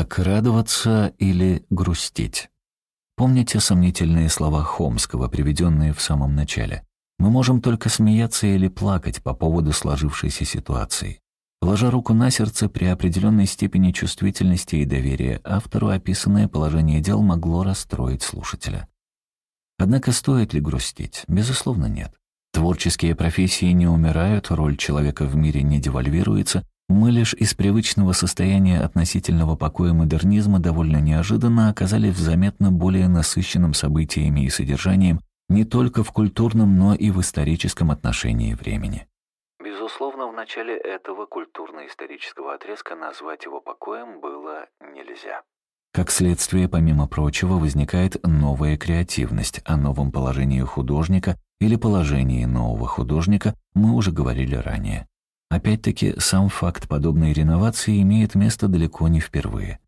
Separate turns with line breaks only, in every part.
Так радоваться или грустить? Помните сомнительные слова Хомского, приведенные в самом начале? Мы можем только смеяться или плакать по поводу сложившейся ситуации. Положа руку на сердце, при определенной степени чувствительности и доверия автору описанное положение дел могло расстроить слушателя. Однако стоит ли грустить? Безусловно, нет. Творческие профессии не умирают, роль человека в мире не девальвируется, мы лишь из привычного состояния относительного покоя модернизма довольно неожиданно оказались в заметно более насыщенном событиями и содержанием не только в культурном, но и в историческом отношении времени. Безусловно, в начале этого культурно-исторического отрезка назвать его покоем было нельзя. Как следствие, помимо прочего, возникает новая креативность. О новом положении художника или положении нового художника мы уже говорили ранее. Опять-таки, сам факт подобной реновации имеет место далеко не впервые.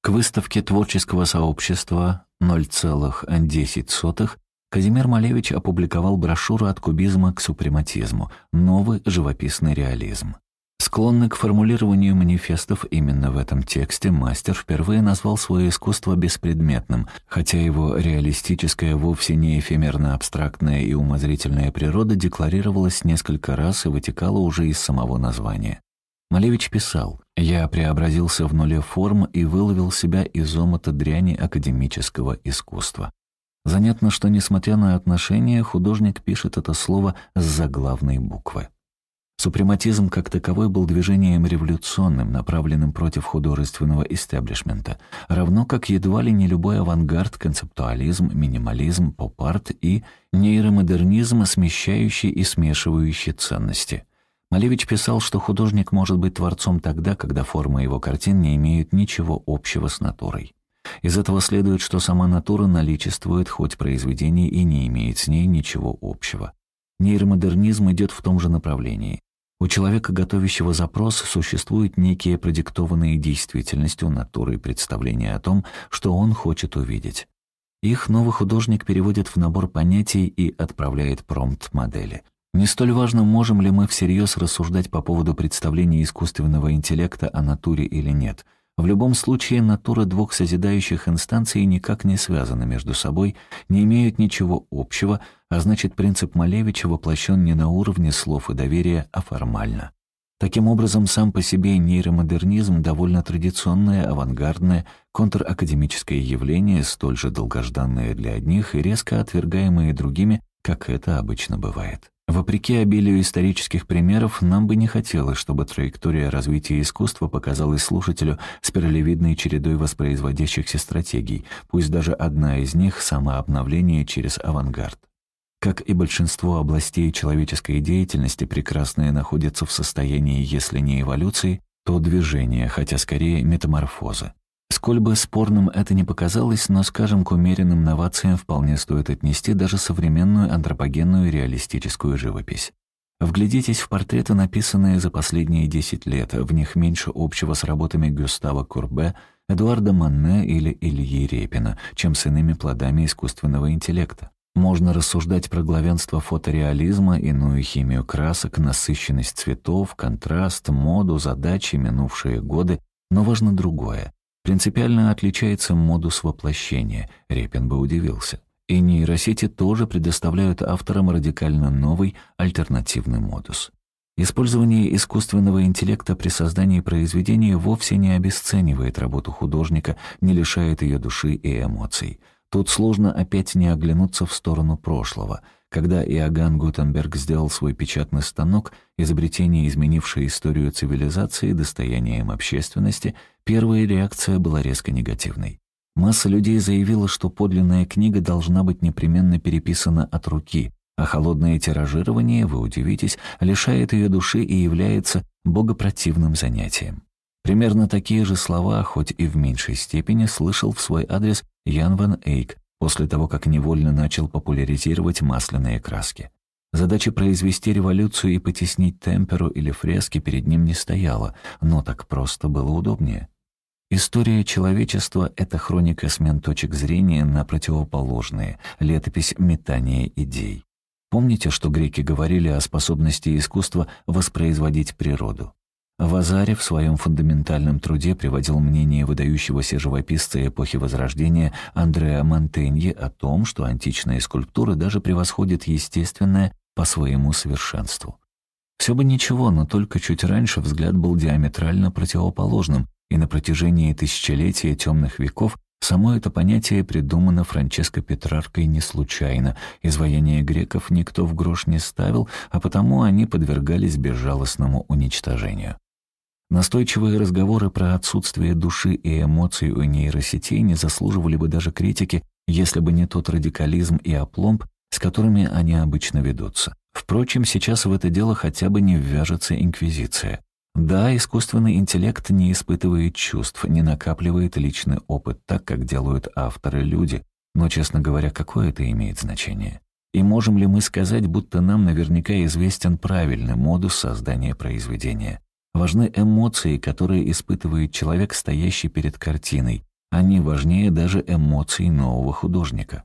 К выставке творческого сообщества 0,10 Казимир Малевич опубликовал брошюру «От кубизма к супрематизму. Новый живописный реализм». Склонный к формулированию манифестов именно в этом тексте, мастер впервые назвал свое искусство беспредметным, хотя его реалистическая, вовсе не эфемерно-абстрактная и умозрительная природа декларировалась несколько раз и вытекала уже из самого названия. Малевич писал «Я преобразился в нуле форм и выловил себя из омута дряни академического искусства». Занятно, что, несмотря на отношения, художник пишет это слово с заглавной буквы. Супрематизм как таковой был движением революционным, направленным против художественного истеблишмента, равно как едва ли не любой авангард, концептуализм, минимализм, поп-арт и нейромодернизм, смещающий и смешивающий ценности. Малевич писал, что художник может быть творцом тогда, когда формы его картин не имеют ничего общего с натурой. Из этого следует, что сама натура наличествует хоть произведение и не имеет с ней ничего общего. Нейромодернизм идет в том же направлении. У человека, готовящего запрос, существуют некие продиктованные действительностью натурой представления о том, что он хочет увидеть. Их новый художник переводит в набор понятий и отправляет промпт-модели. Не столь важно, можем ли мы всерьез рассуждать по поводу представления искусственного интеллекта о натуре или нет – в любом случае, натура двух созидающих инстанций никак не связаны между собой, не имеют ничего общего, а значит, принцип Малевича воплощен не на уровне слов и доверия, а формально. Таким образом, сам по себе нейромодернизм довольно традиционное, авангардное, контракадемическое явление, столь же долгожданное для одних и резко отвергаемое другими, как это обычно бывает. Вопреки обилию исторических примеров, нам бы не хотелось, чтобы траектория развития искусства показалась слушателю спиралевидной чередой воспроизводящихся стратегий, пусть даже одна из них — самообновление через авангард. Как и большинство областей человеческой деятельности, прекрасное находится в состоянии, если не эволюции, то движения, хотя скорее метаморфозы. Сколь бы спорным это ни показалось, но, скажем, к умеренным новациям вполне стоит отнести даже современную антропогенную реалистическую живопись. Вглядитесь в портреты, написанные за последние 10 лет. В них меньше общего с работами Гюстава Курбе, Эдуарда Манне или Ильи Репина, чем с иными плодами искусственного интеллекта. Можно рассуждать про главенство фотореализма, иную химию красок, насыщенность цветов, контраст, моду, задачи, минувшие годы, но важно другое. Принципиально отличается модус воплощения, Репин бы удивился. И нейросети тоже предоставляют авторам радикально новый, альтернативный модус. Использование искусственного интеллекта при создании произведения вовсе не обесценивает работу художника, не лишает ее души и эмоций. Тут сложно опять не оглянуться в сторону прошлого — когда Иоганн Гутенберг сделал свой печатный станок, изобретение, изменившее историю цивилизации достоянием общественности, первая реакция была резко негативной. Масса людей заявила, что подлинная книга должна быть непременно переписана от руки, а холодное тиражирование, вы удивитесь, лишает ее души и является богопротивным занятием. Примерно такие же слова, хоть и в меньшей степени, слышал в свой адрес Ян Ван Эйк, после того, как невольно начал популяризировать масляные краски. Задача произвести революцию и потеснить темперу или фрески перед ним не стояла, но так просто было удобнее. История человечества — это хроника смен точек зрения на противоположные, летопись метания идей. Помните, что греки говорили о способности искусства воспроизводить природу? Вазари в своем фундаментальном труде приводил мнение выдающегося живописца эпохи Возрождения Андреа Монтенье о том, что античная скульптура даже превосходит естественное по своему совершенству. Все бы ничего, но только чуть раньше взгляд был диаметрально противоположным, и на протяжении тысячелетия темных веков само это понятие придумано Франческо Петраркой не случайно. Изваяние греков никто в грош не ставил, а потому они подвергались безжалостному уничтожению. Настойчивые разговоры про отсутствие души и эмоций у нейросетей не заслуживали бы даже критики, если бы не тот радикализм и опломб, с которыми они обычно ведутся. Впрочем, сейчас в это дело хотя бы не ввяжется инквизиция. Да, искусственный интеллект не испытывает чувств, не накапливает личный опыт так, как делают авторы-люди, но, честно говоря, какое это имеет значение? И можем ли мы сказать, будто нам наверняка известен правильный модус создания произведения? Важны эмоции, которые испытывает человек, стоящий перед картиной. Они важнее даже эмоций нового художника.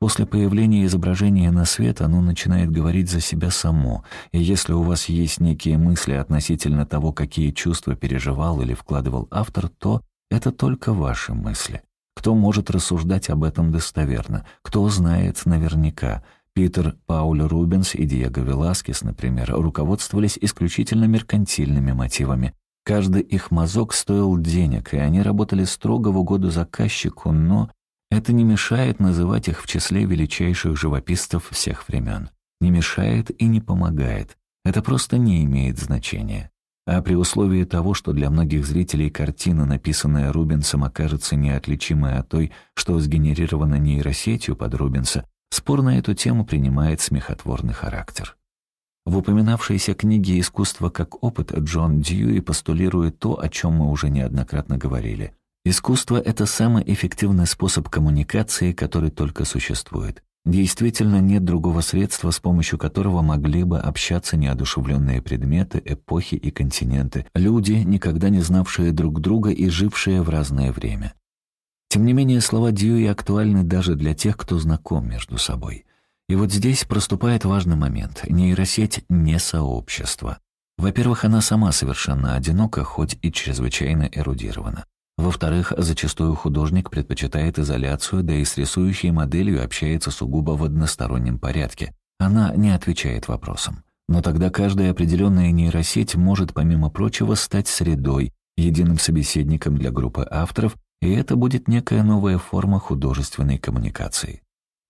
После появления изображения на свет оно начинает говорить за себя само, и если у вас есть некие мысли относительно того, какие чувства переживал или вкладывал автор, то это только ваши мысли. Кто может рассуждать об этом достоверно? Кто знает наверняка? Питер Пауль Рубенс и Диего Веласкес, например, руководствовались исключительно меркантильными мотивами. Каждый их мазок стоил денег, и они работали строго в угоду заказчику, но это не мешает называть их в числе величайших живописцев всех времен. Не мешает и не помогает. Это просто не имеет значения. А при условии того, что для многих зрителей картина, написанная Рубенсом, окажется неотличимой от той, что сгенерирована нейросетью под Рубенса, Спор на эту тему принимает смехотворный характер. В упоминавшейся книге «Искусство как опыт» Джон Дьюи постулирует то, о чем мы уже неоднократно говорили. Искусство — это самый эффективный способ коммуникации, который только существует. Действительно, нет другого средства, с помощью которого могли бы общаться неодушевленные предметы, эпохи и континенты, люди, никогда не знавшие друг друга и жившие в разное время. Тем не менее, слова Дьюи актуальны даже для тех, кто знаком между собой. И вот здесь проступает важный момент. Нейросеть — не сообщество. Во-первых, она сама совершенно одинока, хоть и чрезвычайно эрудирована. Во-вторых, зачастую художник предпочитает изоляцию, да и с рисующей моделью общается сугубо в одностороннем порядке. Она не отвечает вопросам. Но тогда каждая определенная нейросеть может, помимо прочего, стать средой, единым собеседником для группы авторов и это будет некая новая форма художественной коммуникации.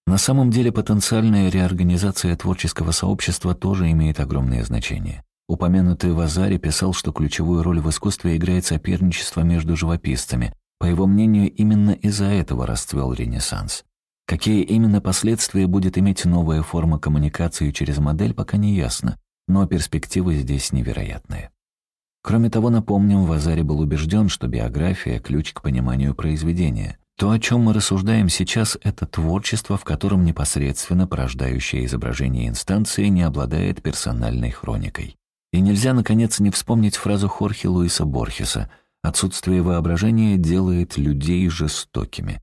На самом деле потенциальная реорганизация творческого сообщества тоже имеет огромное значение. Упомянутый Вазари писал, что ключевую роль в искусстве играет соперничество между живописцами. По его мнению, именно из-за этого расцвел Ренессанс. Какие именно последствия будет иметь новая форма коммуникации через модель, пока не ясно, но перспективы здесь невероятные. Кроме того, напомним, Вазари был убежден, что биография — ключ к пониманию произведения. То, о чем мы рассуждаем сейчас, это творчество, в котором непосредственно порождающее изображение инстанции не обладает персональной хроникой. И нельзя, наконец, не вспомнить фразу Хорхе Луиса Борхеса «Отсутствие воображения делает людей жестокими».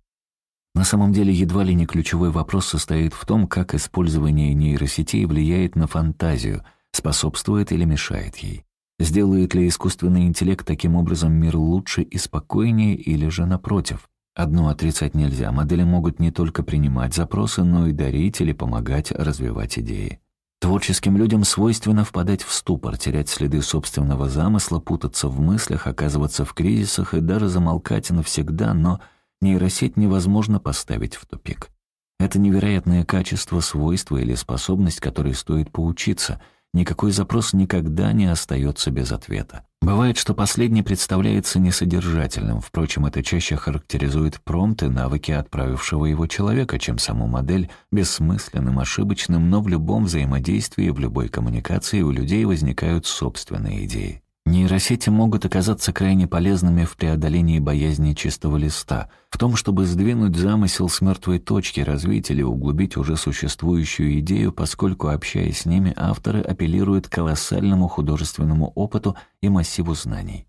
На самом деле, едва ли не ключевой вопрос состоит в том, как использование нейросетей влияет на фантазию, способствует или мешает ей. Сделает ли искусственный интеллект таким образом мир лучше и спокойнее, или же напротив? Одно отрицать нельзя. Модели могут не только принимать запросы, но и дарить или помогать развивать идеи. Творческим людям свойственно впадать в ступор, терять следы собственного замысла, путаться в мыслях, оказываться в кризисах и даже замолкать навсегда, но нейросеть невозможно поставить в тупик. Это невероятное качество, свойство или способность, которой стоит поучиться — никакой запрос никогда не остается без ответа. Бывает, что последний представляется несодержательным, впрочем, это чаще характеризует промпты, навыки отправившего его человека, чем саму модель, бессмысленным, ошибочным, но в любом взаимодействии, в любой коммуникации у людей возникают собственные идеи. Нейросети могут оказаться крайне полезными в преодолении боязни чистого листа, в том, чтобы сдвинуть замысел с мертвой точки, развить или углубить уже существующую идею, поскольку, общаясь с ними, авторы апеллируют к колоссальному художественному опыту и массиву знаний.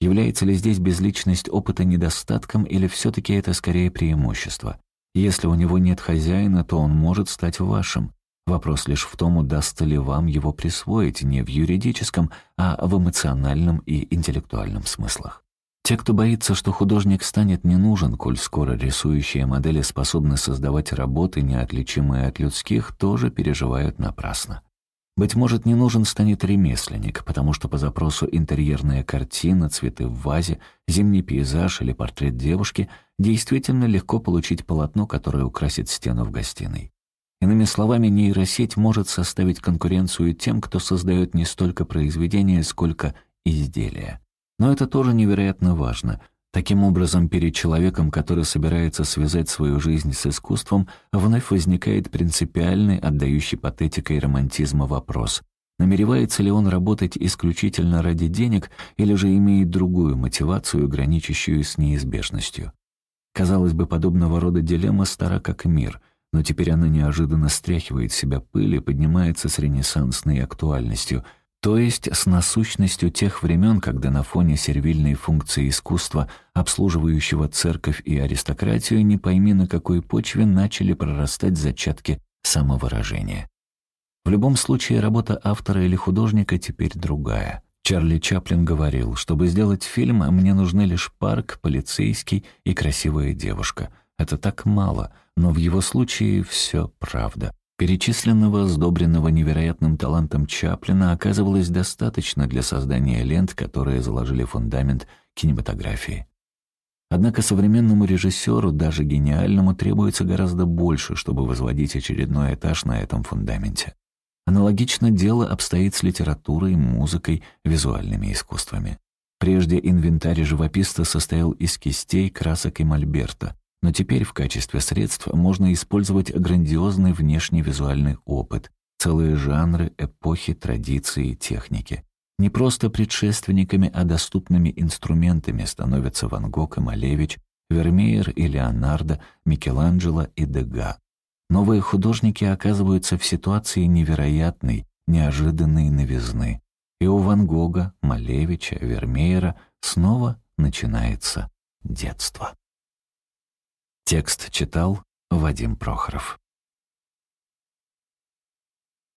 Является ли здесь безличность опыта недостатком или все-таки это скорее преимущество? Если у него нет хозяина, то он может стать вашим. Вопрос лишь в том, удастся ли вам его присвоить не в юридическом, а в эмоциональном и интеллектуальном смыслах. Те, кто боится, что художник станет не нужен, коль скоро рисующие модели способны создавать работы, неотличимые от людских, тоже переживают напрасно. Быть может, не нужен станет ремесленник, потому что по запросу интерьерная картина, цветы в вазе, зимний пейзаж или портрет девушки действительно легко получить полотно, которое украсит стену в гостиной. Иными словами, нейросеть может составить конкуренцию тем, кто создает не столько произведения, сколько изделия. Но это тоже невероятно важно. Таким образом, перед человеком, который собирается связать свою жизнь с искусством, вновь возникает принципиальный, отдающий патетикой романтизма вопрос. Намеревается ли он работать исключительно ради денег или же имеет другую мотивацию, граничащую с неизбежностью? Казалось бы, подобного рода дилемма стара как мир — но теперь она неожиданно стряхивает себя пыль и поднимается с ренессансной актуальностью, то есть с насущностью тех времен, когда на фоне сервильной функции искусства, обслуживающего церковь и аристократию, не пойми на какой почве начали прорастать зачатки самовыражения. В любом случае, работа автора или художника теперь другая. Чарли Чаплин говорил, чтобы сделать фильм, мне нужны лишь парк, полицейский и красивая девушка. Это так мало — но в его случае все правда. Перечисленного, сдобренного невероятным талантом Чаплина оказывалось достаточно для создания лент, которые заложили фундамент кинематографии. Однако современному режиссеру, даже гениальному, требуется гораздо больше, чтобы возводить очередной этаж на этом фундаменте. Аналогично дело обстоит с литературой, музыкой, визуальными искусствами. Прежде инвентарь живописца состоял из кистей, красок и мольберта, но теперь в качестве средств можно использовать грандиозный внешний визуальный опыт, целые жанры, эпохи, традиции, техники. Не просто предшественниками, а доступными инструментами становятся Ван Гог и Малевич, Вермеер и Леонардо, Микеланджело и Дега. Новые художники оказываются в ситуации невероятной, неожиданной новизны. И у Ван Гога, Малевича, Вермеера снова начинается детство. Текст читал Вадим Прохоров.